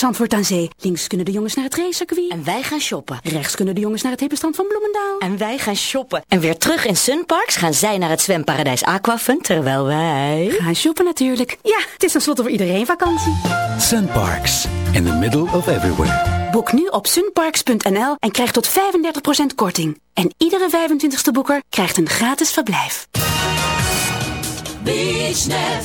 Zandvoort aan Zee. Links kunnen de jongens naar het racecircuit. En wij gaan shoppen. Rechts kunnen de jongens naar het hippe strand van Bloemendaal. En wij gaan shoppen. En weer terug in Sunparks gaan zij naar het zwemparadijs Aquafun, terwijl wij... Gaan shoppen natuurlijk. Ja, het is tenslotte voor iedereen vakantie. Sunparks, in the middle of everywhere. Boek nu op sunparks.nl en krijg tot 35% korting. En iedere 25ste boeker krijgt een gratis verblijf. BeachNet,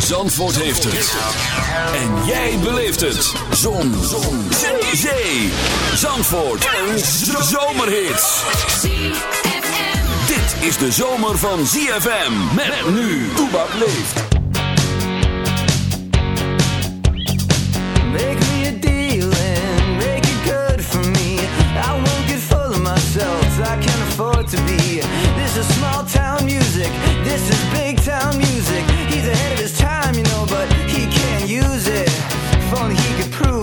Zandvoort heeft het. En jij beleeft het. Zon. Zon. Zee. Zandvoort. Een zomerhit. Dit is de zomer van ZFM. Met nu. Toebak leeft. Make me a deal and make it good for me. I won't get full of myself, I can't afford to be. This is small town music, this is big town music. He's ahead of his time, you know, but he can't use it. If only he could prove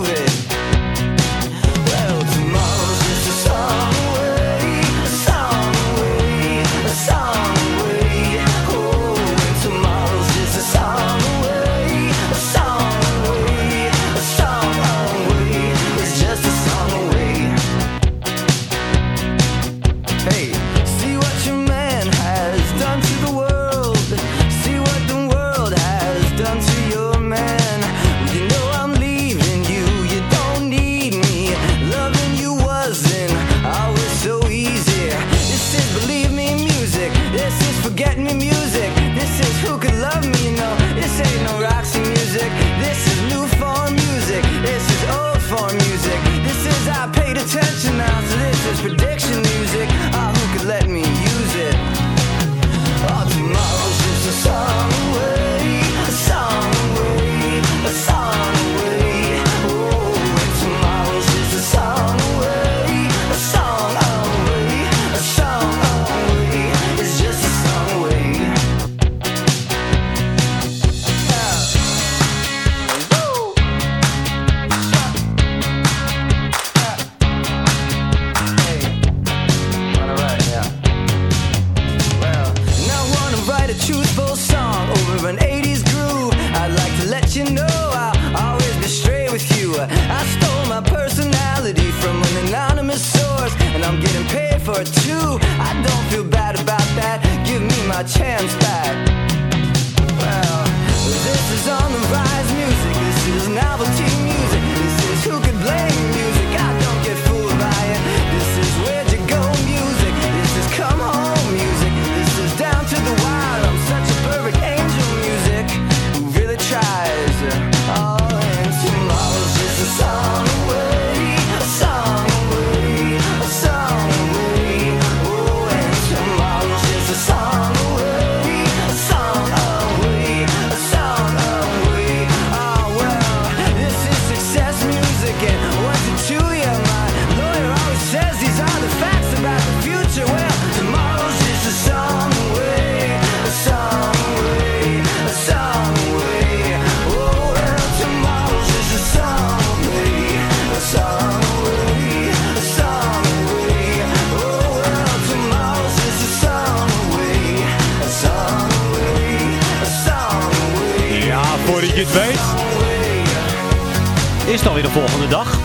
de volgende dag.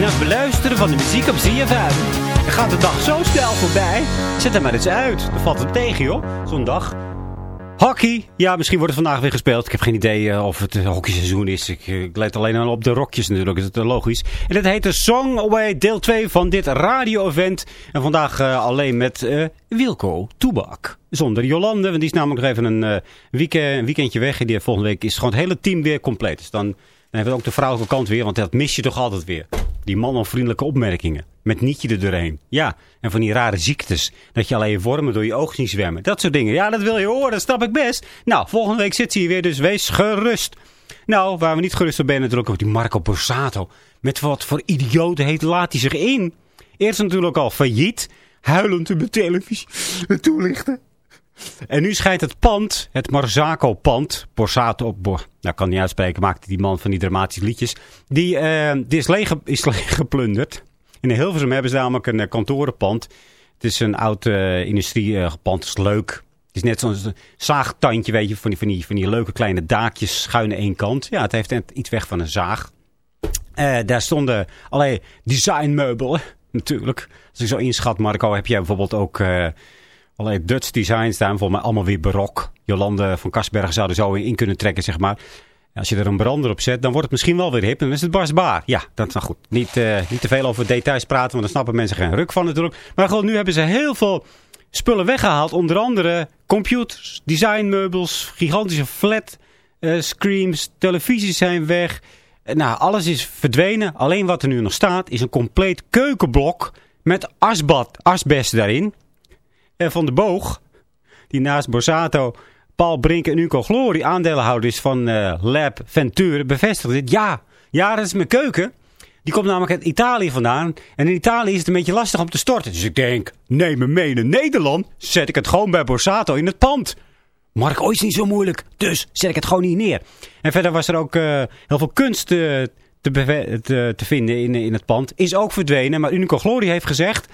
Na het beluisteren van de muziek op ZFM. Dan gaat de dag zo snel voorbij. Zet hem maar eens uit. Dan valt het tegen, joh. Zo'n dag. Hockey. Ja, misschien wordt het vandaag weer gespeeld. Ik heb geen idee eh, of het hockeyseizoen is. Ik, eh, ik let alleen maar op de rokjes natuurlijk. Is het logisch. En het heet de Song Away deel 2 van dit radio-event. En vandaag eh, alleen met eh, Wilco Toebak. Zonder Jolande, want die is namelijk nog even een, eh, weekend, weekendje weg. En die volgende week is gewoon het hele team weer compleet. Dus dan, hebben we ook de vrouwelijke kant weer. Want dat mis je toch altijd weer. Die man-onvriendelijke opmerkingen. Met nietje er doorheen. Ja, en van die rare ziektes. Dat je alleen wormen door je ogen zien zwemmen. Dat soort dingen. Ja, dat wil je horen, dat snap ik best. Nou, volgende week zit ze hier weer, dus wees gerust. Nou, waar we niet gerust op zijn natuurlijk ook die Marco Borsato. Met wat voor idioten heet laat hij zich in. Eerst natuurlijk al failliet. Huilend op de televisie. Toelichten. En nu schijnt het pand, het Marzaco-pand, Borsato, Bor, nou kan niet uitspreken, maakte die man van die dramatische liedjes, die, uh, die is, leeg, is leeggeplunderd. In Hilversum hebben ze namelijk een uh, kantorenpand. Het is een oud uh, industriepand, het is leuk. Het is net zo'n zaagtandje, weet je, van die, van, die, van die leuke kleine daakjes schuin één kant. Ja, het heeft iets weg van een zaag. daar stonden allerlei designmeubelen, natuurlijk. Als ik zo inschat, Marco, heb jij bijvoorbeeld ook allerlei Dutch designs staan. Volgens mij allemaal weer barok. Jolande van Kasberg zou er zo in kunnen trekken, zeg maar. Als je er een brander op zet, dan wordt het misschien wel weer hip. Dan is het barsbaar. Ja, dat is nou goed. Niet, uh, niet te veel over details praten, want dan snappen mensen geen ruk van natuurlijk. Maar goed, nu hebben ze heel veel spullen weggehaald. Onder andere computers, designmeubels, gigantische flat uh, screens, televisies zijn weg. Nou, alles is verdwenen. Alleen wat er nu nog staat is een compleet keukenblok met asbad, asbest daarin. En Van de Boog, die naast Borsato, Paul Brink en Uco Glory aandeelhouders van uh, Lab Venture bevestigde dit. Ja, ja, dat is mijn keuken. Die komt namelijk uit Italië vandaan. En in Italië is het een beetje lastig om te storten. Dus ik denk, neem me mee naar Nederland. Zet ik het gewoon bij Borsato in het pand. Mark, ooit is niet zo moeilijk. Dus zet ik het gewoon hier neer. En verder was er ook uh, heel veel kunst uh, te, te, te, vinden in, in het pand. Is ook verdwenen. Maar Unico Glory heeft gezegd...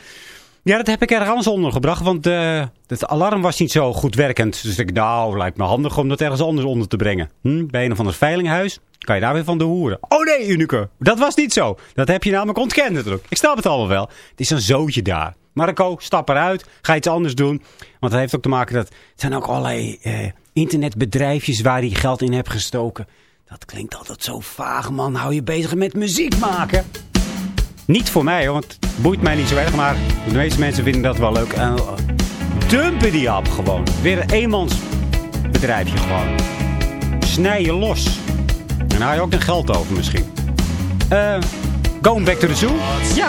Ja, dat heb ik ergens ondergebracht, want uh, het alarm was niet zo goed werkend. Dus ik nou, lijkt me handig om dat ergens anders onder te brengen. Hm? Bij een of ander veilinghuis kan je daar weer van de hoeren. Oh nee, Unico, dat was niet zo. Dat heb je namelijk ontkend natuurlijk. Ik snap het allemaal wel. Het is een zootje daar. Marco, stap eruit. Ga iets anders doen. Want dat heeft ook te maken dat... Het zijn ook allerlei uh, internetbedrijfjes waar je geld in hebt gestoken. Dat klinkt altijd zo vaag, man. Hou je bezig met muziek maken. Niet voor mij, want het boeit mij niet zo erg. Maar de meeste mensen vinden dat wel leuk. En dumpen die op gewoon. Weer een eenmansbedrijfje gewoon. Snij je los. En dan haal je ook een geld over misschien. Uh, going back to the zoo? Ja.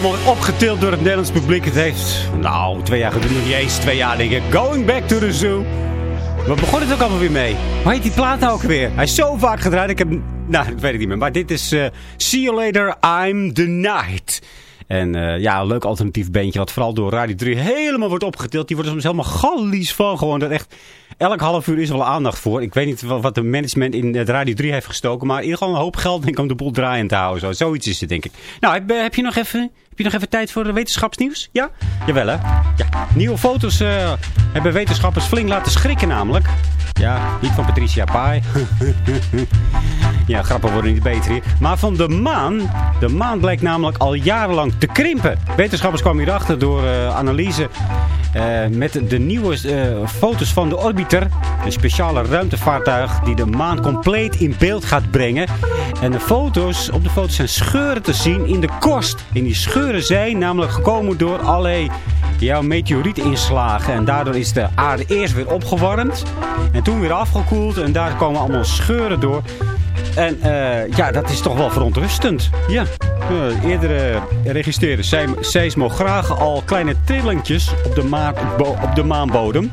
Helemaal opgetild door het Nederlands publiek. Het heeft, nou, twee jaar geleden, niet eens twee jaar denk. Going back to the zoo. Wat begon het ook allemaal weer mee? Hoe heet die plaat ook weer? Hij is zo vaak gedraaid. Ik heb, nou, dat weet ik niet meer. Maar dit is uh, See You Later, I'm the Night. En uh, ja, een leuk alternatief bandje wat vooral door Radio 3 helemaal wordt opgetild. Die worden soms helemaal gallies van. Gewoon dat echt elk half uur is wel aandacht voor. Ik weet niet wat de management in Radio 3 heeft gestoken. Maar in ieder geval een hoop geld denk ik, om de boel draaiend te houden. Zo. Zoiets is het denk ik. Nou, heb, heb, je nog even, heb je nog even tijd voor de wetenschapsnieuws? Ja? Jawel hè? Ja. Nieuwe foto's hebben wetenschappers flink laten schrikken namelijk. Ja, niet van Patricia Pai. ja, grappen worden niet beter hier. Maar van de maan. De maan blijkt namelijk al jarenlang te krimpen. Wetenschappers kwamen hierachter door uh, analyse uh, met de nieuwe uh, foto's van de Orbiter. Een speciale ruimtevaartuig die de maan compleet in beeld gaat brengen. En de foto's, op de foto's zijn scheuren te zien in de korst. En die scheuren zijn namelijk gekomen door allerlei ja, meteorietinslagen. En daardoor is de aarde eerst weer opgewarmd. En toen weer afgekoeld. En daar komen allemaal scheuren door. En uh, ja, dat is toch wel verontrustend. Ja, uh, eerder uh, registreerden seismografen al kleine trillingjes op de, maan, op de maanbodem.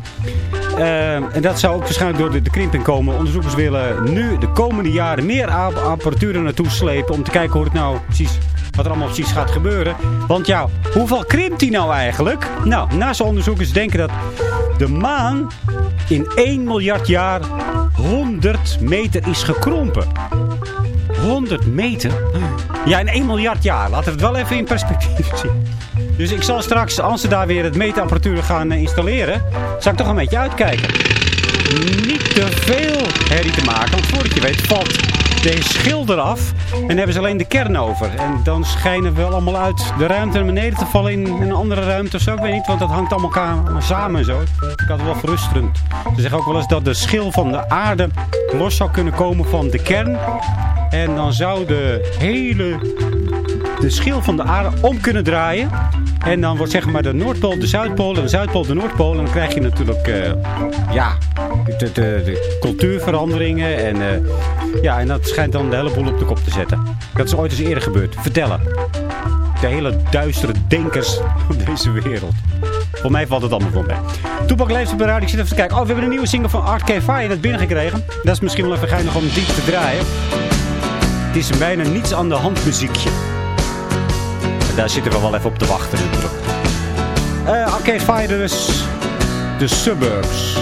en dat zou ook waarschijnlijk door de, de krimping komen. Onderzoekers willen nu de komende jaren meer apparatuur naartoe slepen... om te kijken hoe het nou precies wat er allemaal precies gaat gebeuren. Want ja, hoeveel krimpt die nou eigenlijk? Nou, NASA-onderzoekers denken dat de maan in 1 miljard jaar 100 meter is gekrompen. 100 meter? Ja, in 1 miljard jaar. Laten we het wel even in perspectief zien. Dus ik zal straks, als ze daar weer het meetapparatuur gaan installeren, zal ik toch een beetje uitkijken. Niet te veel herrie te maken, want voordat je weet valt de schil eraf. En hebben ze alleen de kern over. En dan schijnen we allemaal uit de ruimte naar beneden te vallen in een andere ruimte of zo. Ik weet niet, want dat hangt allemaal samen en zo. Ik had het wel verrusterend. Ze zeggen ook wel eens dat de schil van de aarde los zou kunnen komen van de kern. En dan zou de hele de schil van de aarde om kunnen draaien. En dan wordt zeg maar de Noordpool de Zuidpool en de Zuidpool de Noordpool. En dan krijg je natuurlijk, uh, ja, de, de, de, cultuurveranderingen. En, uh, ja, en dat schijnt dan de hele boel op de kop te zetten. Dat is ooit eens eerder gebeurd. Vertellen. De hele duistere denkers van deze wereld. Voor mij valt het allemaal wel mee. Toepak leeft op de radio. Ik zit even te kijken. Oh, we hebben een nieuwe single van Art. Fire net binnengekregen. Dat is misschien wel even geinig om diep te draaien. Het is bijna niets aan de hand muziekje daar zitten we wel even op te wachten natuurlijk. Uh, Arcade Fighters, The Suburbs.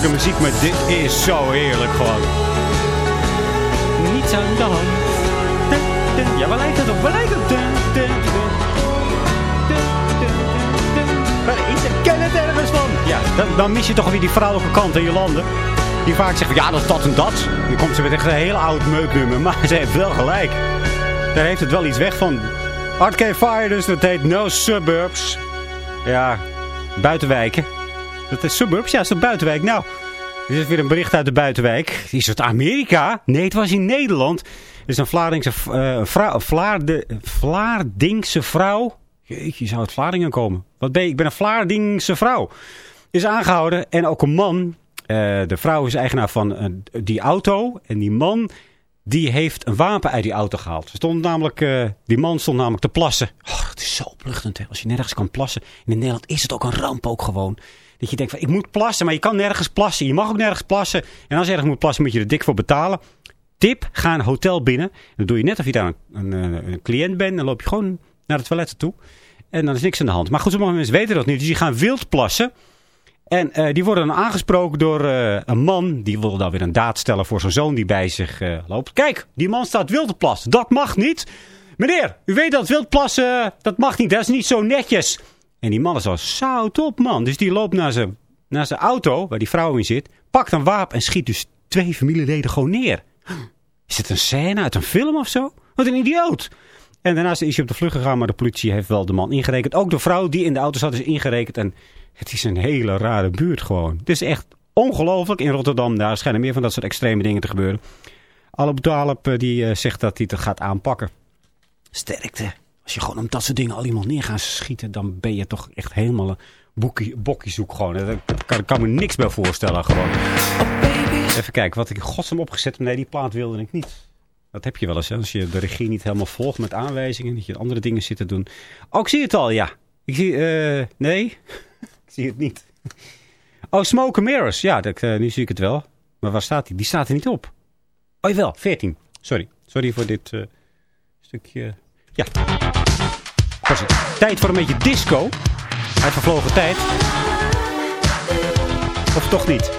Toegankelijke muziek, maar dit is zo heerlijk gewoon. Niets aan de hand. Ja, waar lijkt het op? Waar lijkt het op? Waar is het? Ken het ergens van? Ja, dan, dan mis je toch weer die vrouwelijke kant in je landen. Die vaak zegt, ja, dat is dat en dat. Dan komt ze met echt een heel oud meuknummer. Maar ze heeft wel gelijk. Daar heeft het wel iets weg van. Arcade Fire dus, dat heet No Suburbs. Ja, buitenwijken. Dat is suburbs? Ja, dat is een buitenwijk. Nou, dit is weer een bericht uit de buitenwijk. Is het Amerika? Nee, het was in Nederland. Er is een Vlaardingse, uh, vrouw, Vlaarde, Vlaardingse vrouw. Jeetje, zou het Vlaardingen komen? Wat ben je? Ik ben een Vlaardingse vrouw. Is aangehouden. En ook een man. Uh, de vrouw is eigenaar van uh, die auto. En die man die heeft een wapen uit die auto gehaald. Stond namelijk, die man stond namelijk te plassen. Oh, het is zo opluchtend hè? als je nergens kan plassen. En in Nederland is het ook een ramp ook gewoon. Dat je denkt van ik moet plassen, maar je kan nergens plassen. Je mag ook nergens plassen. En als je ergens moet plassen moet je er dik voor betalen. Tip, ga een hotel binnen. Dan doe je net of je daar een, een, een cliënt bent. Dan loop je gewoon naar de toiletten toe. En dan is niks aan de hand. Maar goed, sommige mensen weten dat niet. Dus die gaan wild plassen. En uh, die worden dan aangesproken door uh, een man. Die wil dan weer een daad stellen voor zijn zoon die bij zich loopt. Kijk, die man staat wild plassen. Dat mag niet. Meneer, u weet dat wild plassen, dat mag niet. Dat is niet zo netjes. En die man is al zout op, man. Dus die loopt naar zijn, naar zijn auto, waar die vrouw in zit. Pakt een wapen en schiet dus twee familieleden gewoon neer. Is het een scène uit een film of zo? Wat een idioot. En daarnaast is hij op de vlucht gegaan, maar de politie heeft wel de man ingerekend. Ook de vrouw die in de auto zat is ingerekend. En het is een hele rare buurt gewoon. Het is echt ongelooflijk. In Rotterdam, daar schijnen meer van dat soort extreme dingen te gebeuren. Alle Talib die uh, zegt dat hij het gaat aanpakken. Sterkte. Als je gewoon om dat soort dingen al iemand neer gaat schieten, dan ben je toch echt helemaal een boekie, bokkiezoek gewoon. Daar kan, kan me niks bij voorstellen gewoon. Even kijken, wat ik godsnaam opgezet heb. Nee, die plaat wilde ik niet. Dat heb je wel eens, hè? als je de regie niet helemaal volgt met aanwijzingen. Dat je andere dingen zit te doen. Oh, ik zie het al, ja. Ik zie, uh, nee, ik zie het niet. Oh, Smoke Mirrors. Ja, dat, uh, nu zie ik het wel. Maar waar staat die? Die staat er niet op. Oh, jawel, 14. Sorry. Sorry voor dit uh, stukje. Ja. Tijd voor een beetje disco. Uit vervlogen tijd. Of toch niet?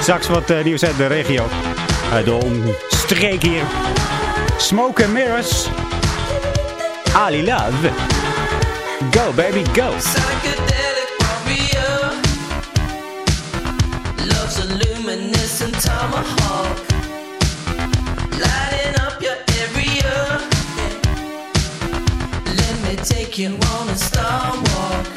Straks wat uh, nieuws uit de regio. Uit de omstreek hier. Smoke and Mirrors. Ali Love. Go baby, go. You on a star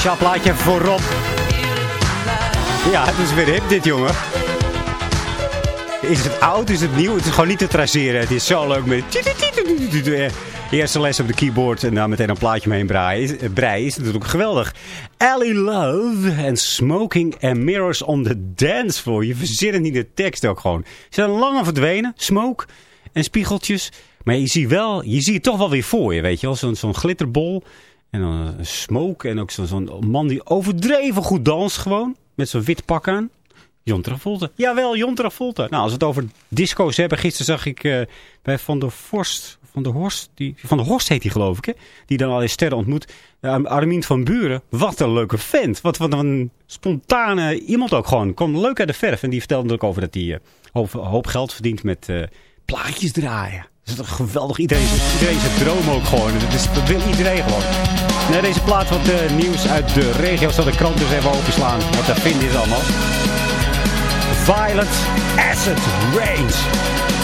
Speciaal plaatje voor. Ja, het is weer hip dit, jongen. Is het oud, is het nieuw? Het is gewoon niet te traceren. Het is zo leuk met... Eerste les op de keyboard en dan meteen een plaatje mee brei. Is, eh, brei is natuurlijk geweldig. Ellie Love en Smoking and Mirrors on the Dance Floor. Je verzint niet de tekst ook gewoon. Ze zijn lang verdwenen. Smoke en spiegeltjes. Maar je ziet, wel, je ziet het toch wel weer voor je, weet je wel. Zo'n zo'n glitterbol. En dan een smoke. En ook zo- zo'n man die overdreven goed danst gewoon. Met zo'n wit pak aan. Jon Travolta. Jawel, Jon Travolta. Nou, als we het over disco's hebben. Gisteren zag ik eh, bij Van der Vorst. Van der Horst. Die, van der Horst heet hij geloof ik. Hè? Die dan al eens sterren ontmoet. Uh, Armin van Buren. Wat een leuke vent. Wat, wat een spontane iemand ook gewoon. Kwam leuk uit de verf. En die vertelde natuurlijk over dat hij eh, hoop, hoop geld verdient met eh, plaatjes draaien. Is toch geweldig. Iedereen, zijn droom ook gewoon. Dat, is, wil iedereen gewoon. Nou, deze plaat wat eh, nieuws uit de regio. Zal de krant dus even openslaan. Wat daar vinden is allemaal. Violent Acid Range.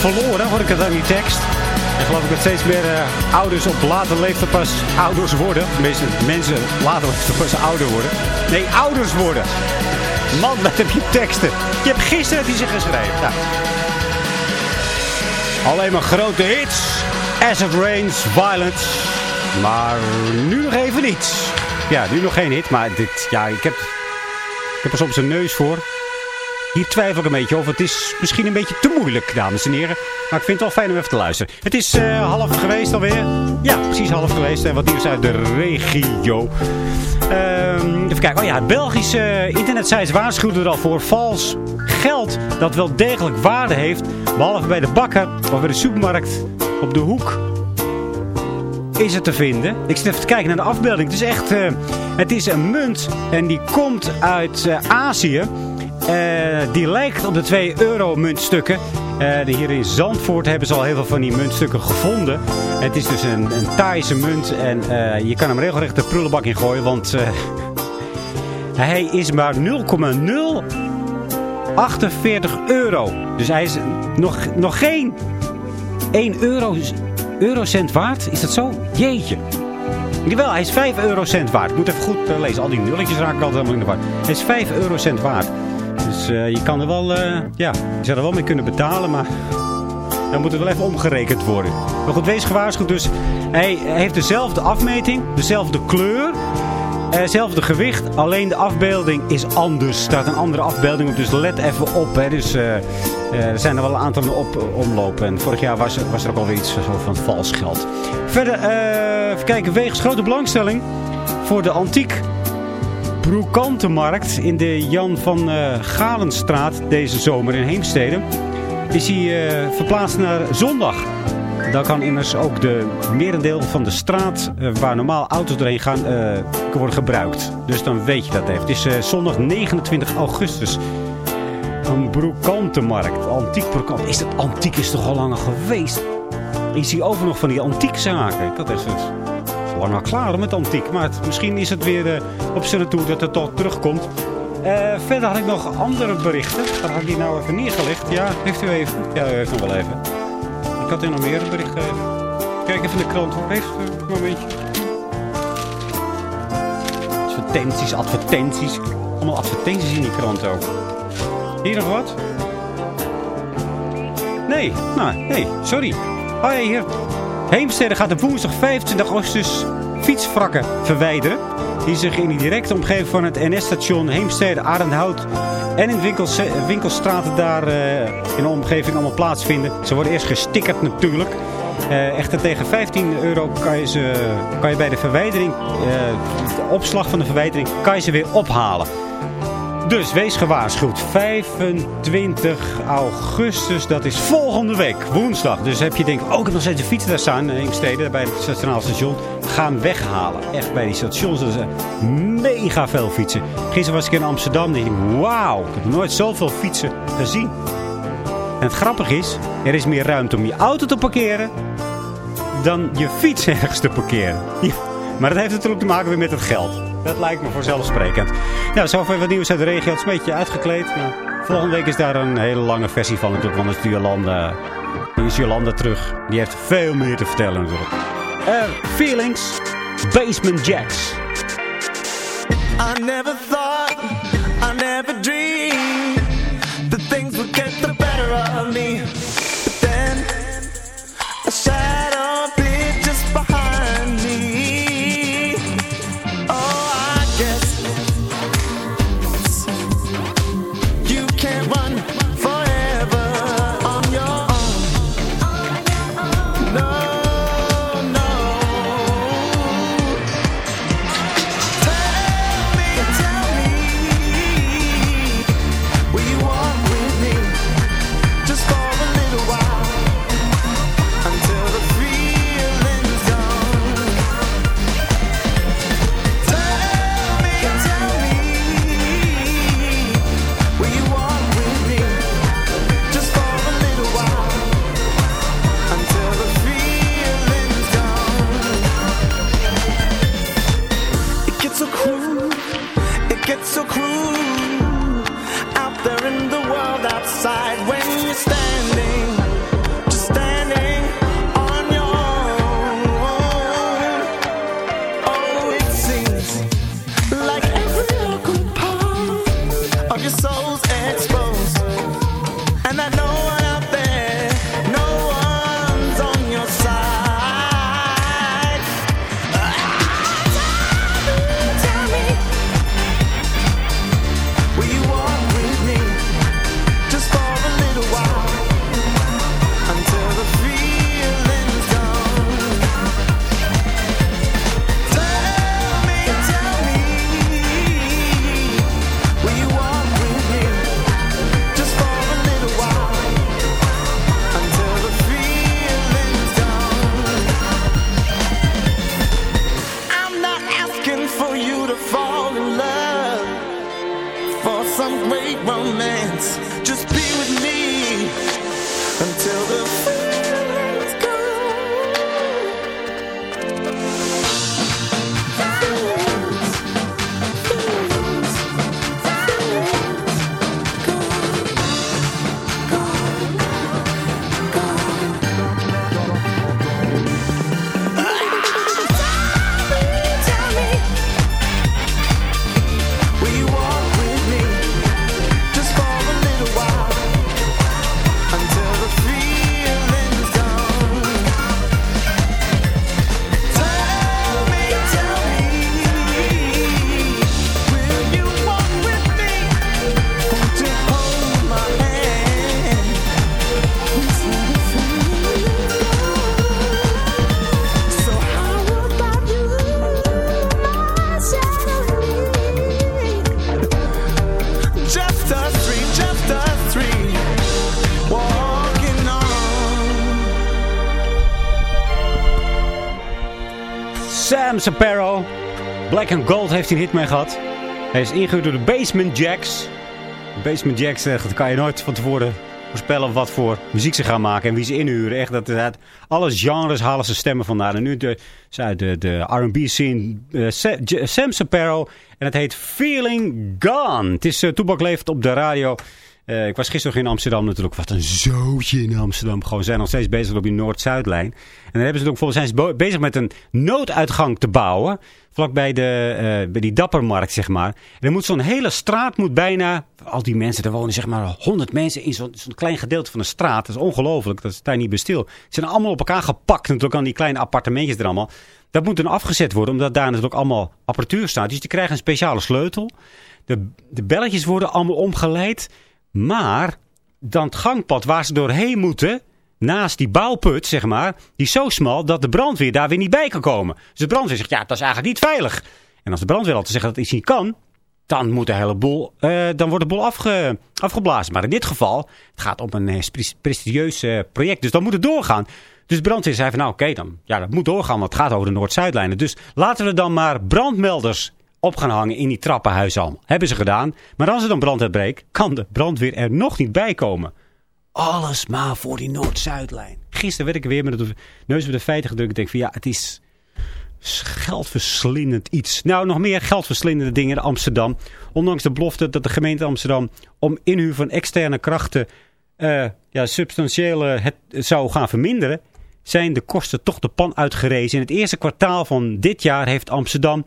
Verloren, hoor ik het aan die tekst. En geloof ik dat steeds meer eh, ouders op later leeftijd pas ouders worden. Tenminste, mensen later leeftijd pas ouder worden. Nee, ouders worden. Man, wat heb je teksten. Je hebt gisteren die ze geschreven. Nou. Alleen maar grote hits. Acid Rains, Violence. Maar nu nog even niet. Ja, nu nog geen hit. Maar dit, ja, ik heb, ik heb er soms een neus voor. Hier twijfel ik een beetje over. Het is misschien een beetje te moeilijk, dames en heren. Maar ik vind het wel fijn om even te luisteren. Het is eh, half geweest alweer. Ja, precies half geweest. En wat nieuws uit de regio. Ehm, even kijken. Oh ja, Belgische internetsites waarschuwden er al voor. Vals geld dat wel degelijk waarde heeft. Behalve bij de bakker of bij de supermarkt op de hoek is het te vinden. Ik zit even te kijken naar de afbeelding. Het is echt, eh, het is een munt en die komt uit eh, Azië. Eh, die lijkt op de 2 euro muntstukken. Eh, hier in Zandvoort hebben ze al heel veel van die muntstukken gevonden. Het is dus een, een Thaise munt en eh, je kan hem regelrecht de prullenbak in gooien, want hij is maar 0,048 euro. Dus hij is nog, nog geen 1 euro, eurocent waard. Is dat zo? Jeetje. Jawel, hij is 5 eurocent waard. Ik moet even goed lezen. Al die nulletjes raken altijd helemaal in de war. Hij is 5 eurocent waard. Dus eh, je kan er wel, eh, ja, je zou er wel mee kunnen betalen, maar dan moet het wel even omgerekend worden. Maar goed, wees gewaarschuwd. Dus hij heeft dezelfde afmeting, dezelfde kleur, eh, hetzelfde gewicht. Alleen de afbeelding is anders. Er staat een andere afbeelding op, dus let even op. Hè. Dus eh, eh, er zijn er wel een aantal op omlopen. En vorig jaar was, was er ook alweer iets van vals geld. Verder, eh, even kijken, wegens grote belangstelling voor de antiek broekantenmarkt in de Jan van eh, Galenstraat deze zomer in Heemstede. Is hij eh, verplaatst naar zondag. Dan kan immers ook de merendeel van de straat eh, waar normaal auto's doorheen gaan worden gebruikt. Dus dan weet je dat even. Het is zondag 29 augustus. Een broekantenmarkt. Antiek broekant. Is dat antiek is toch al langer geweest? Ik zie over nog van die antiekzaken. Had echt zoiets lang al klaar met antiek. Maar misschien is het weer eh, op zijn toe dat het toch terugkomt. Eh, verder had ik nog andere berichten. Waar had ik die nou even neergelegd? Ja, heeft u even? Ja, u heeft nog wel even. Ik had u nog meer bericht gegeven. Kijk even in de krant. Heeft u een momentje? Advertenties, advertenties. Allemaal advertenties in die krant ook. Hier nog wat? Nee, nou, nee, sorry. Oh ja, hier. Heemstede gaat op woensdag 25 augustus fietswrakken verwijderen. Die zich in de directe omgeving van het NS-station Heemstede, Arendhout en in winkels, winkelstraten daar eh, in de omgeving allemaal plaatsvinden. Ze worden eerst gestickerd natuurlijk. Eh, echter tegen 15 euro kan je, ze, kan je bij de verwijdering, eh, de opslag van de verwijdering, kan je ze weer ophalen. Dus wees gewaarschuwd. 25 augustus, dat is volgende week, woensdag. Dus heb je denk ik ook nog steeds een fiets daar staan in steden bij het stationaal station. Ga hem weghalen. Echt bij die stations, dat is eh, mega veel fietsen. Gisteren was ik in Amsterdam en ik wauw, ik heb nooit zoveel fietsen gezien. En het grappige is, er is meer ruimte om je auto te parkeren dan je fiets ergens te parkeren. Maar dat heeft natuurlijk te maken weer met het geld. Dat lijkt me vanzelfsprekend. Nou, zover wat nieuws uit de regio. Het is een beetje uitgekleed. Maar volgende week is daar een hele lange versie van natuurlijk. Want Jolanda, is Jolanda terug. Die heeft veel meer te vertellen natuurlijk. Eh, feelings, Basement Jacks. I never thought, romance. Just Black Gold heeft hij een hit mee gehad. Hij is ingehuurd door de Basement Jacks. De Basement Jacks, eh, dat kan je nooit van tevoren voorspellen wat voor muziek ze gaan maken en wie ze inhuren. Echt, dat, uit alle genres halen ze stemmen vandaan. En nu de, de, de R&B scene eh, Sam Sapero. En het heet Feeling Gone. Het is uh, Toebak leeft op de radio. Eh, ik was gisteren in Amsterdam natuurlijk. Wat een zootje in Amsterdam. Gewoon, zijn nog steeds bezig op die Noord-Zuidlijn. En dan hebben ze ook volgens zijn ze bezig met een nooduitgang te bouwen. Vlakbij de, eh, bij die Dappermarkt, zeg maar. En er moet zo'n hele straat moet bijna... Al die mensen, er wonen zeg maar 100 mensen in zo'n zo'n klein gedeelte van de straat. Dat is ongelooflijk. Dat sta je niet bij stil. Ze zijn allemaal op elkaar gepakt. Natuurlijk aan die kleine appartementjes er allemaal. Dat moet dan afgezet worden, omdat daar natuurlijk allemaal apparatuur staat. Dus die krijgen een speciale sleutel. De, de belletjes worden allemaal omgeleid. Maar dan het gangpad waar ze doorheen moeten, naast die bouwput, zeg maar, die is zo smal dat de brandweer daar weer niet bij kan komen. Dus de brandweer zegt, ja, dat is eigenlijk niet veilig. En als de brandweer altijd zegt dat iets niet kan, dan moet de hele boel, eh, dan wordt de boel afge, afgeblazen. Maar in dit geval, het gaat om een eh, pres- prestigieus eh, project, dus dan moet het doorgaan. Dus de brandweer zei van, nou oké, dan, ja, dat moet doorgaan, want het gaat over de Noord-Zuidlijnen. Dus laten we dan maar brandmelders op gaan hangen in die trappenhuizen allemaal. Hebben ze gedaan. Maar als er dan brand uitbreekt, kan de brandweer er nog niet bij komen. Alles maar voor die Noord-Zuidlijn. Gisteren werd ik weer met de neus op de feiten gedrukt. Ik denk van ja, het is geldverslindend iets. Nou, nog meer geldverslindende dingen in Amsterdam. Ondanks de belofte dat de gemeente Amsterdam om inhuur van externe krachten eh, ja, substantieel het zou gaan verminderen, zijn de kosten toch de pan uitgerezen. In het eerste kwartaal van dit jaar heeft Amsterdam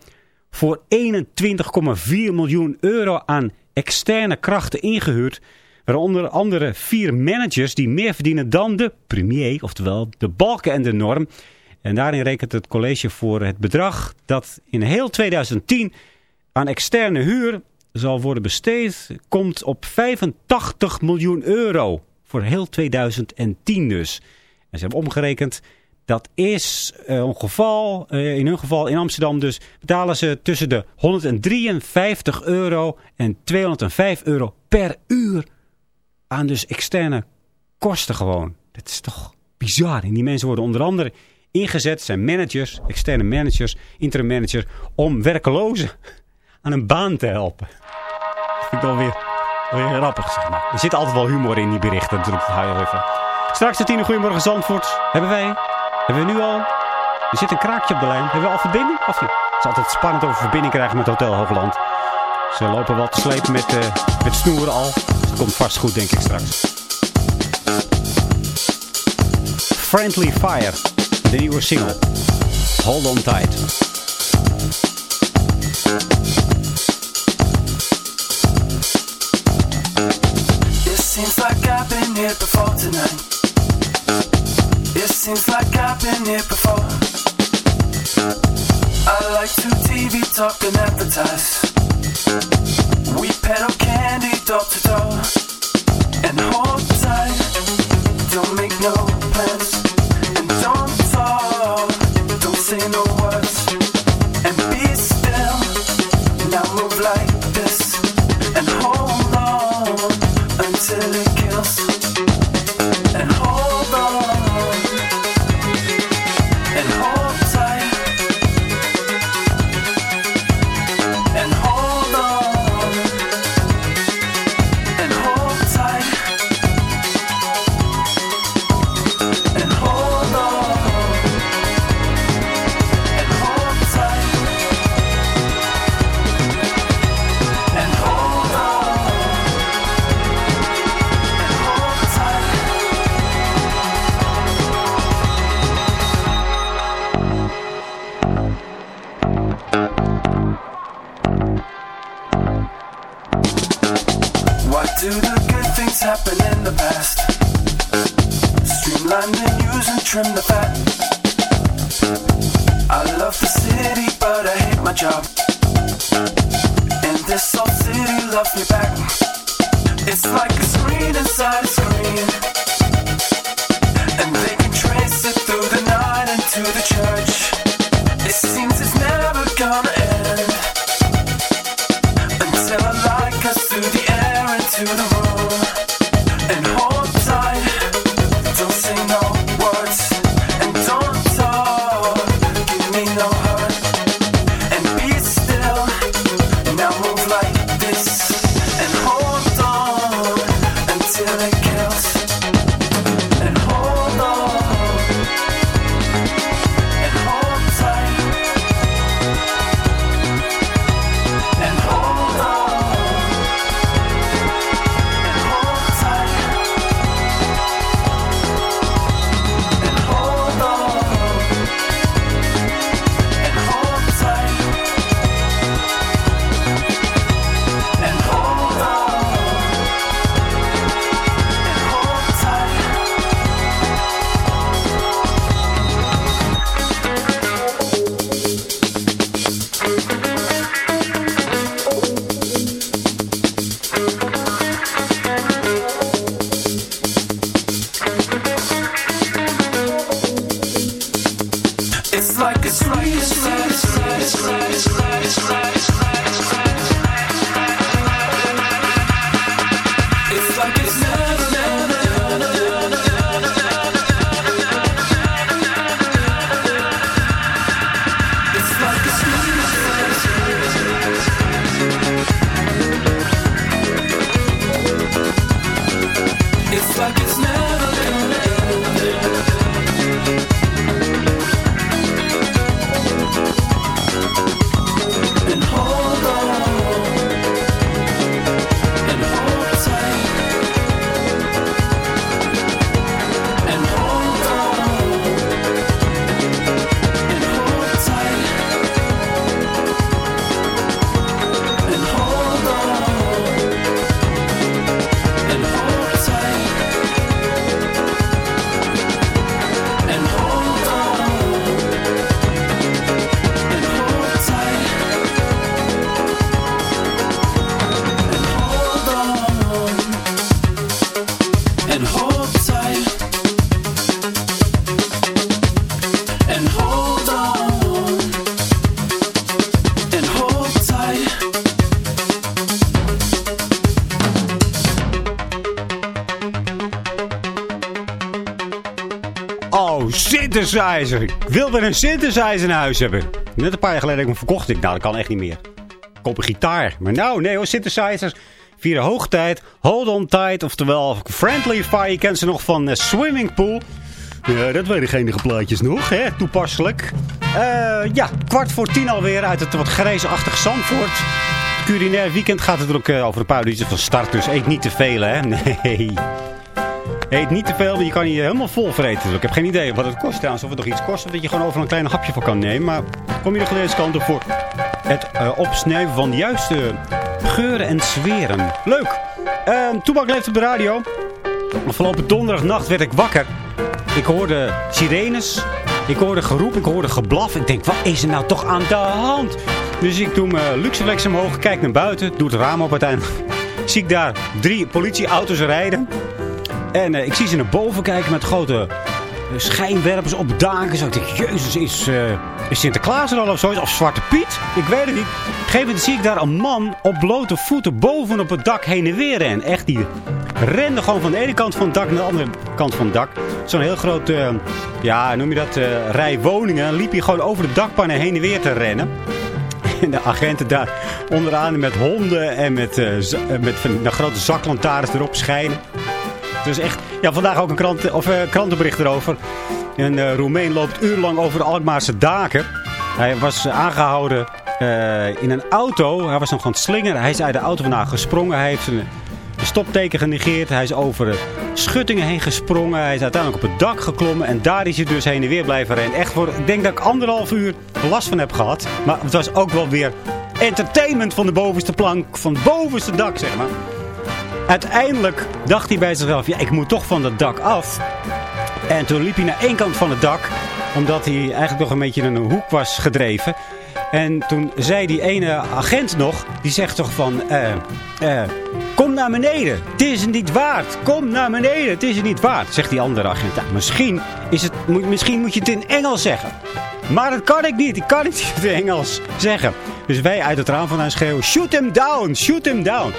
voor 21,4 miljoen euro aan externe krachten ingehuurd. Waaronder andere vier managers die meer verdienen dan de premier, oftewel de balken en de norm. En daarin rekent het college voor het bedrag dat in heel 2010 aan externe huur zal worden besteed, komt op 85 miljoen euro. Voor heel 2010 dus. En ze hebben omgerekend, dat is eh, ongeval, eh, in hun geval in Amsterdam dus, betalen ze tussen de 153 euro en 205 euro per uur aan dus externe kosten gewoon. Dat is toch bizar. En die mensen worden onder andere ingezet, zijn managers, externe managers, interim managers, om werkelozen aan een baan te helpen. Dat vind ik wel weer, weer grappig, zeg maar. Er zit altijd wel humor in die berichten, natuurlijk. Straks de tien Goedemorgen Zandvoort. Hebben wij, hebben we nu al, er zit een kraakje op de lijn. Hebben we al verbinding? Of niet? Het is altijd spannend over verbinding krijgen met Hotel Hoogland. Ze lopen wat te slepen met, eh, met snoeren al. Dus dat komt vast goed, denk ik straks. Friendly Fire, de nieuwe single. Hold on tight. It seems like I've been here before tonight. Seems like I've been here before. I like to TV talk and advertise. We peddle candy door to door. And hold tight. Don't make no plans. Good things happen in the past? Streamline the news and trim the fat. I love the city, but I hate my job. And this old city loves me back. It's like a screen inside a screen. And they can trace it through the night into the church. It seems it's never synthesizer. Ik wil weer een synthesizer in huis hebben. Net een paar jaar geleden heb ik hem verkocht. Ik, nou, dat kan echt niet meer. Ik koop een gitaar. Maar nou, nee hoor, synthesizers. Vieren hoogtijd. Hold on tight. Oftewel, Friendly Fire. Je kent ze nog van eh, Swimming Pool. Ja, dat weet ik enige plaatjes nog, hè? Toepasselijk. Eh, ja, kwart voor tien alweer uit het wat grijsachtig Zandvoort. Culinair weekend gaat het er ook eh, over een paar uurtjes van start. Dus eet niet te veel, hè? Nee. Eet niet te veel, want je kan je helemaal vol vreten. Ik heb geen idee wat het kost trouwens. Of het nog iets kost. Dat je gewoon over een klein hapje van kan nemen. Maar kom je gelezen kanten voor het opsnuiven van de juiste geuren en sferen. Leuk. Uh, Toebak leeft op de radio. Afgelopen donderdagnacht werd ik wakker. Ik hoorde sirenes. Ik hoorde geroep. Ik hoorde geblaf. Ik denk, wat is er nou toch aan de hand? Dus ik doe mijn luxeflex omhoog. Kijk naar buiten. Doe het raam op uiteindelijk. Zie ik daar drie politieauto's rijden. En eh, ik zie ze naar boven kijken met grote eh, schijnwerpers op daken. Zo ik jezus, is, eh, is Sinterklaas er al of zo? Of Zwarte Piet? Ik weet het niet. Op een gegeven moment zie ik daar een man op blote voeten boven op het dak heen en weer rennen. Echt, die rende gewoon van de ene kant van het dak naar de andere kant van het dak. Zo'n heel groot, eh, ja, noem je dat, eh, rij woningen. Liep hij gewoon over de dakpannen heen en weer te rennen. En de agenten daar onderaan met honden en met, met van grote zaklantaarns erop schijnen. Dus echt, ja, vandaag ook een krant, of, eh, krantenbericht erover. Een eh Roemeen loopt urenlang over de Alkmaarse daken. Hij was eh, aangehouden eh, in een auto. Hij was nog aan het slingeren. Hij is uit de auto vandaan gesprongen. Hij heeft een stopteken genegeerd. Hij is over schuttingen heen gesprongen. Hij is uiteindelijk op het dak geklommen. En daar is hij dus heen en weer blijven rennen. Echt voor, ik denk dat ik anderhalf uur last van heb gehad. Maar het was ook wel weer entertainment van de bovenste plank. Van het bovenste dak, zeg maar. Uiteindelijk dacht hij bij zichzelf, ja, ik moet toch van dat dak af. En toen liep hij naar één kant van het dak, omdat hij eigenlijk nog een beetje in een hoek was gedreven. En toen zei die ene agent nog, die zegt toch van, eh, eh, kom naar beneden. Het is niet waard. Kom naar beneden. Het is niet waard. Zegt die andere agent. Misschien, is het, misschien moet je het in Engels zeggen. Maar dat kan ik niet. Ik kan het niet in Engels zeggen. Dus wij uit het raam vandaan schreeuwen, shoot him down, shoot him down.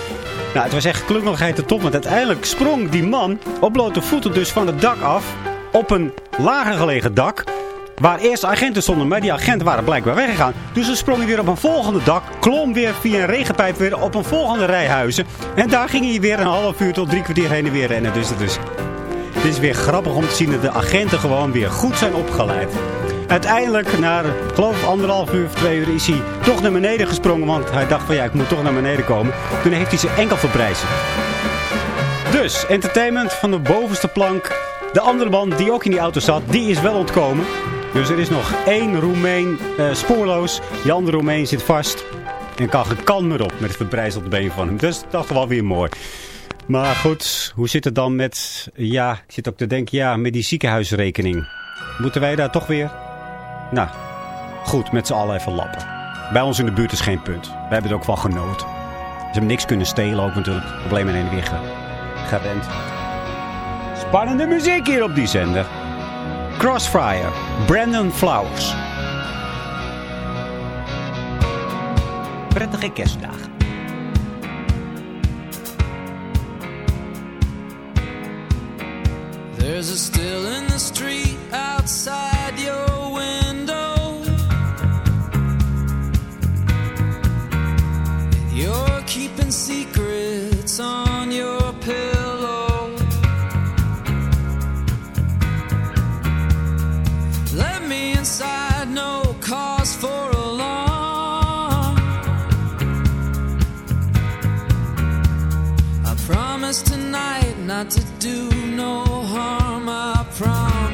Nou, het was echt klungeligheid te top. Want uiteindelijk sprong die man op blote voeten dus van het dak af. Op een lager gelegen dak. Waar eerst agenten stonden, maar die agenten waren blijkbaar weggegaan. Dus sprong hij weer op een volgende dak. Klom weer via een regenpijp weer op een volgende rij huizen. En daar ging hij weer een half uur tot drie kwartier heen en weer rennen. Dus het is weer grappig om te zien dat de agenten gewoon weer goed zijn opgeleid. Uiteindelijk, na geloof anderhalf uur of twee uur, is hij toch naar beneden gesprongen. Want hij dacht van ja, ik moet toch naar beneden komen. Toen heeft hij zijn enkel verprijzen. Dus, entertainment van de bovenste plank. De andere man die ook in die auto zat, die is wel ontkomen. Dus er is nog één Roemeen eh, spoorloos. Die andere Roemeen zit vast. En kan meer op met het verbrijzeld been van hem. Dus dat is wel weer mooi. Maar goed, hoe zit het dan met... Ja, ik zit ook te denken, ja, met die ziekenhuisrekening. Moeten wij daar toch weer... Nou, goed, met z'n allen even lappen. Bij ons in de buurt is geen punt. We hebben het ook wel genoten. Ze hebben niks kunnen stelen ook natuurlijk. Probleem in één weer ge- gerend. Spannende muziek hier op die zender. Crossfire, Brandon Flowers. Prettige kerstdagen. There's a still in the street outside your keeping secrets on your pillow. Let me inside, no cause for alarm. I promise tonight not to do no harm. I promise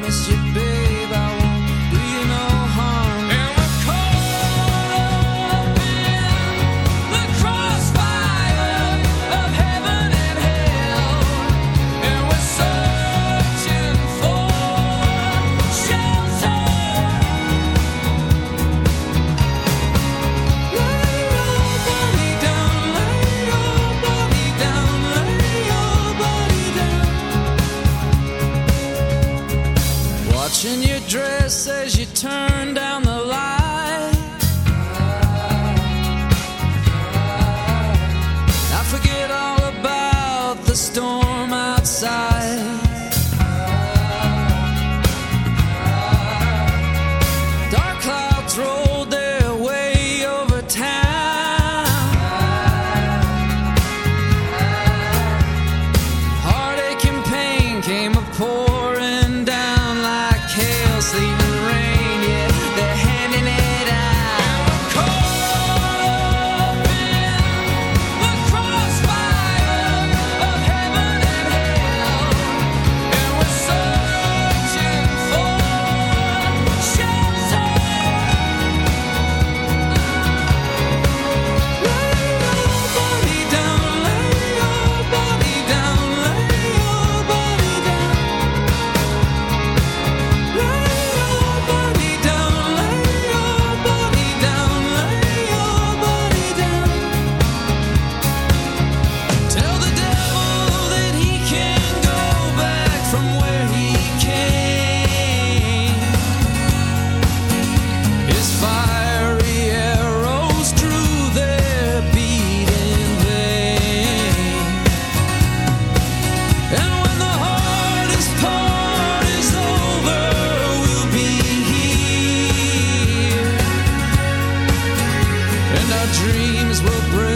dreams will break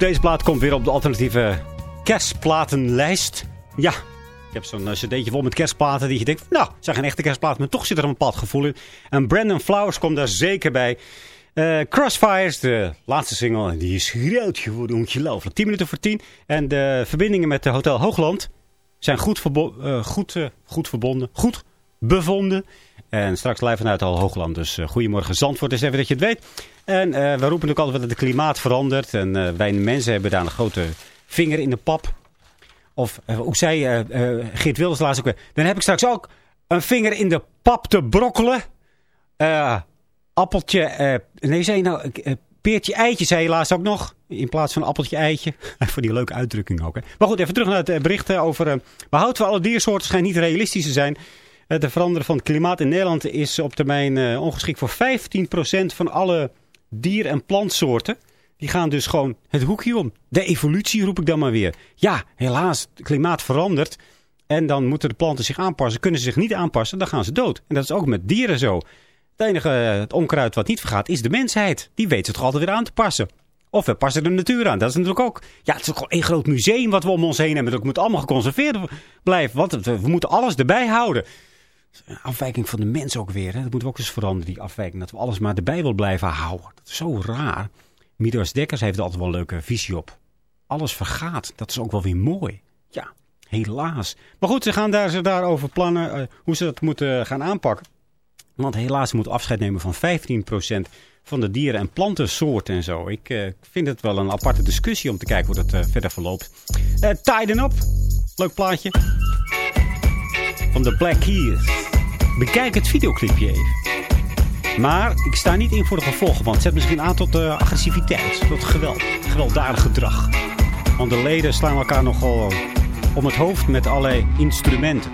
deze plaat komt weer op de alternatieve kerstplatenlijst. Ja, ik heb zo'n eh, cd'tje vol met kerstplaten die je denkt... Nou, het zijn geen echte kerstplaten, maar toch zit er een bepaald gevoel in. En Brandon Flowers komt daar zeker bij. Eh, Crossfires, de laatste single, die is groot geworden, ongelooflijk. 10 minuten voor 10. En de verbindingen met de Hotel Hoogland zijn goed, eh, goed, goed verbonden, goed bevonden. En straks live vanuit Al Hoogland. Dus eh, goedemorgen Zandvoort, is even dat je het weet. En eh, we roepen ook altijd dat het klimaat verandert. En eh, wij mensen hebben daar een grote vinger in de pap. Of hoe zei Geert Wilders laatst ook weer. Dan heb ik straks ook een vinger in de pap te brokkelen. Appeltje, nee zei nou, peertje eitje zei je laatst ook nog. In plaats van appeltje eitje. Voor die leuke uitdrukking ook. Hè. Maar goed, even terug naar het bericht over... eh, behoud van alle diersoorten schijnt niet realistisch te zijn. Het veranderen van het klimaat in Nederland is op termijn eh, ongeschikt voor 15% van alle dier- en plantsoorten. Die gaan dus gewoon het hoekje om. De evolutie roep ik dan maar weer. Ja, helaas, het klimaat verandert. En dan moeten de planten zich aanpassen. Kunnen ze zich niet aanpassen, dan gaan ze dood. En dat is ook met dieren zo. Het enige eh, het onkruid wat niet vergaat, is de mensheid. Die weet zich toch altijd weer aan te passen. Of we passen de natuur aan. Dat is natuurlijk ook... Ja, het is ook gewoon een groot museum wat we om ons heen hebben. Dat moet allemaal geconserveerd blijven. Want we moeten alles erbij houden. Afwijking van de mens ook weer. Hè? Dat moeten we ook eens veranderen, die afwijking. Dat we alles maar erbij wil blijven houden. Dat is zo raar. Midas Dekkers heeft er altijd wel een leuke visie op. Alles vergaat. Dat is ook wel weer mooi. Ja, helaas. Maar goed, ze gaan daar, ze daarover plannen eh, hoe ze dat moeten gaan aanpakken. Want helaas moet afscheid nemen van 15% van de dieren- en plantensoorten en zo. Ik eh, vind het wel een aparte discussie om te kijken hoe dat eh, verder verloopt. Tiden Up. Leuk plaatje. Van de Black Keys. Bekijk het videoclipje even. Maar ik sta niet in voor de gevolgen, want het zet misschien aan tot eh, agressiviteit, tot geweld, gewelddadig gedrag. Want de leden slaan elkaar nogal om het hoofd met allerlei instrumenten.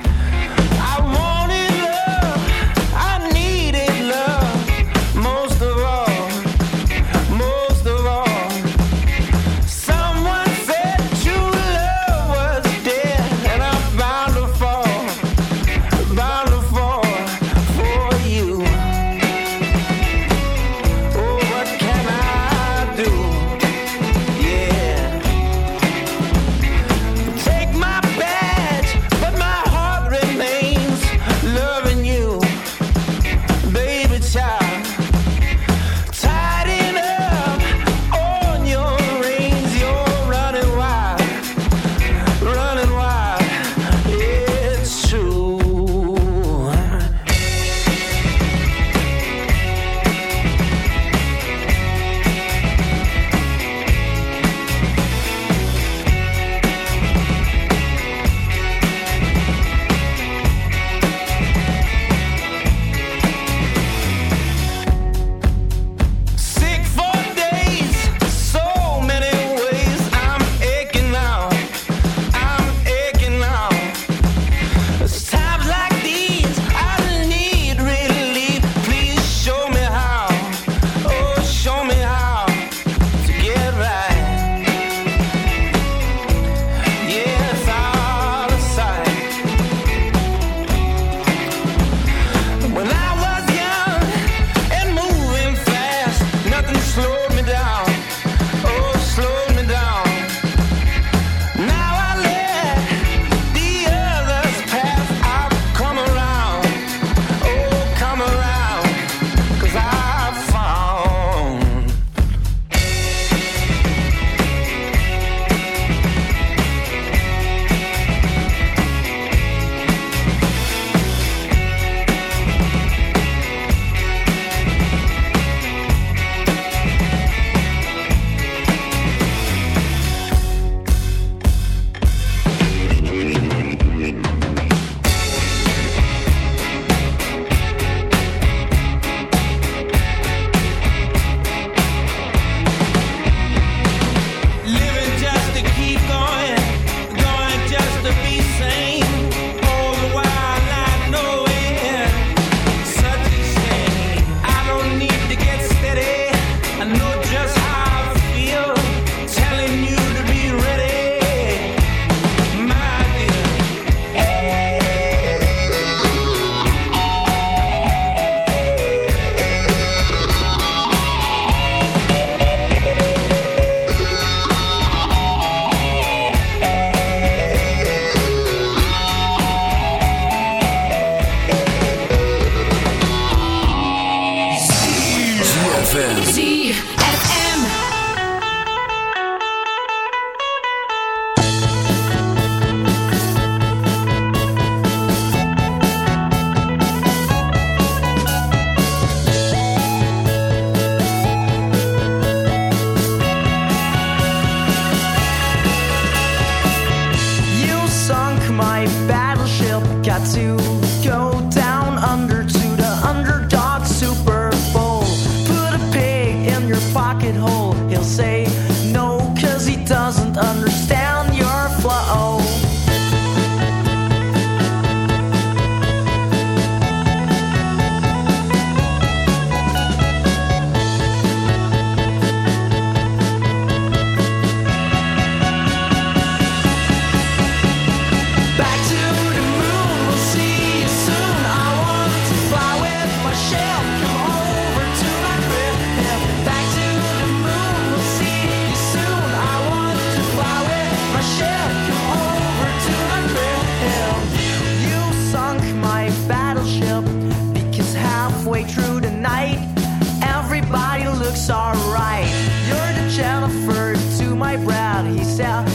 right. You're the channel for to my bread, he said.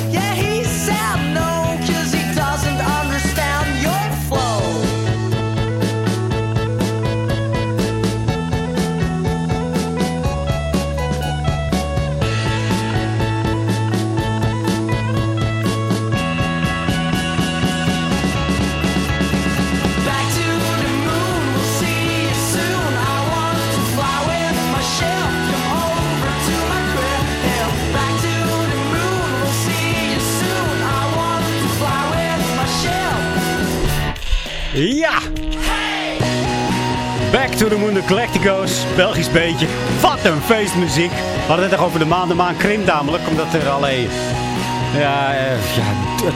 To the Moon, Galactico's. Belgisch beetje. Wat een feestmuziek. We hadden het nog over de maan. De maan krimpt namelijk, omdat er alleen ja, eh, ja,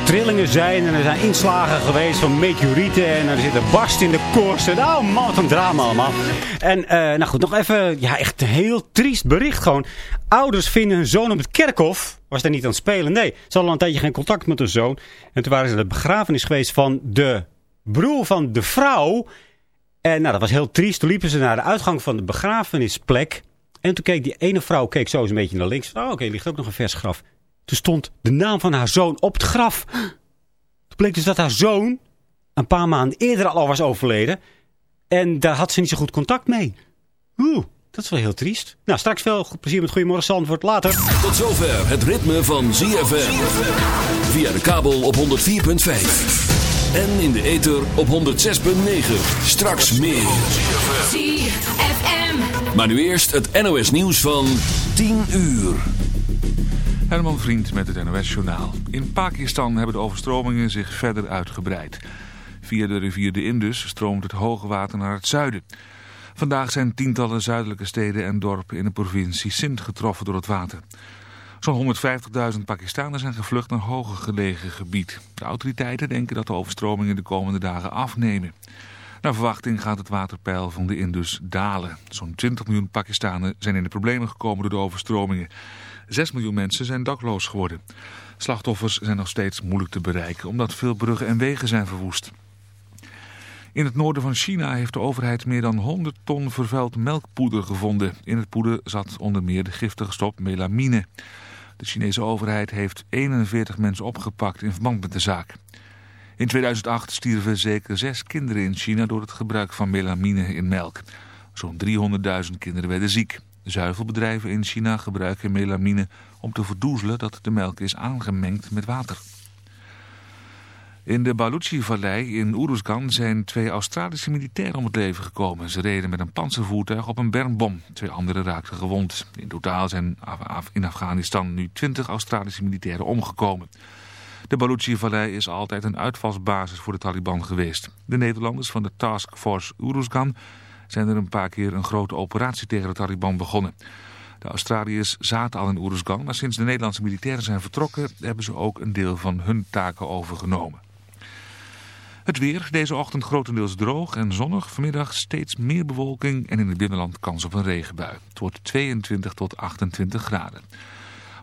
trillingen zijn. En er zijn inslagen geweest van meteorieten. En er zit een barst in de korsten. Oh man, wat een drama allemaal. En eh, nou goed, nog even, ja echt een heel triest bericht gewoon. Ouders vinden hun zoon op het kerkhof. Was daar niet aan het spelen. Nee, ze hadden al een tijdje geen contact met hun zoon. En toen waren ze de begrafenis geweest van de broer van de vrouw. En nou, dat was heel triest. Toen liepen ze naar de uitgang van de begrafenisplek. En toen keek die ene vrouw keek zo eens een beetje naar links. Oh, oké, ligt ook nog een vers graf. Toen stond de naam van haar zoon op het graf. Toen bleek dus dat haar zoon een paar maanden eerder al was overleden. En daar had ze niet zo goed contact mee. Oeh, dat is wel heel triest. Nou, straks veel goed plezier met Goedemorgen Zandvoort. Later. Tot zover het ritme van ZFM. Via de kabel op 104.5. En in de ether op 106.9. Straks meer. ZFM. Maar nu eerst het NOS nieuws van 10 uur. Herman Vriend met het NOS-journaal. In Pakistan hebben de overstromingen zich verder uitgebreid. Via de rivier de Indus stroomt het hoge water naar het zuiden. Vandaag zijn tientallen zuidelijke steden en dorpen in de provincie Sindh getroffen door het water. Zo'n 150.000 Pakistanen zijn gevlucht naar hoger gelegen gebied. De autoriteiten denken dat de overstromingen de komende dagen afnemen. Naar verwachting gaat het waterpeil van de Indus dalen. Zo'n 20 miljoen Pakistanen zijn in de problemen gekomen door de overstromingen. 6 miljoen mensen zijn dakloos geworden. Slachtoffers zijn nog steeds moeilijk te bereiken omdat veel bruggen en wegen zijn verwoest. In het noorden van China heeft de overheid meer dan 100 ton vervuild melkpoeder gevonden. In het poeder zat onder meer de giftige stof melamine. De Chinese overheid heeft 41 mensen opgepakt in verband met de zaak. In 2008 stierven zeker zes kinderen in China door het gebruik van melamine in melk. Zo'n 300.000 kinderen werden ziek. Zuivelbedrijven in China gebruiken melamine om te verdoezelen dat de melk is aangemengd met water. In de Baluchi-vallei in Uruzgan zijn twee Australische militairen om het leven gekomen. Ze reden met een panzervoertuig op een bermbom. Twee anderen raakten gewond. In totaal zijn in Afghanistan nu 20 Australische militairen omgekomen. De Baluchi-vallei is altijd een uitvalsbasis voor de Taliban geweest. De Nederlanders van de Task Force Uruzgan zijn er een paar keer een grote operatie tegen de Taliban begonnen. De Australiërs zaten al in Uruzgan, maar sinds de Nederlandse militairen zijn vertrokken... hebben ze ook een deel van hun taken overgenomen. Het weer, deze ochtend grotendeels droog en zonnig. Vanmiddag steeds meer bewolking en in het binnenland kans op een regenbui. Het wordt 22 tot 28 graden.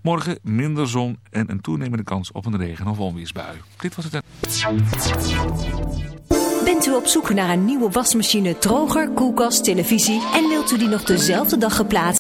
Morgen minder zon en een toenemende kans op een regen- of onweersbui. Dit was het. Bent u op zoek naar een nieuwe wasmachine, droger, koelkast, televisie... en wilt u die nog dezelfde dag geplaatst?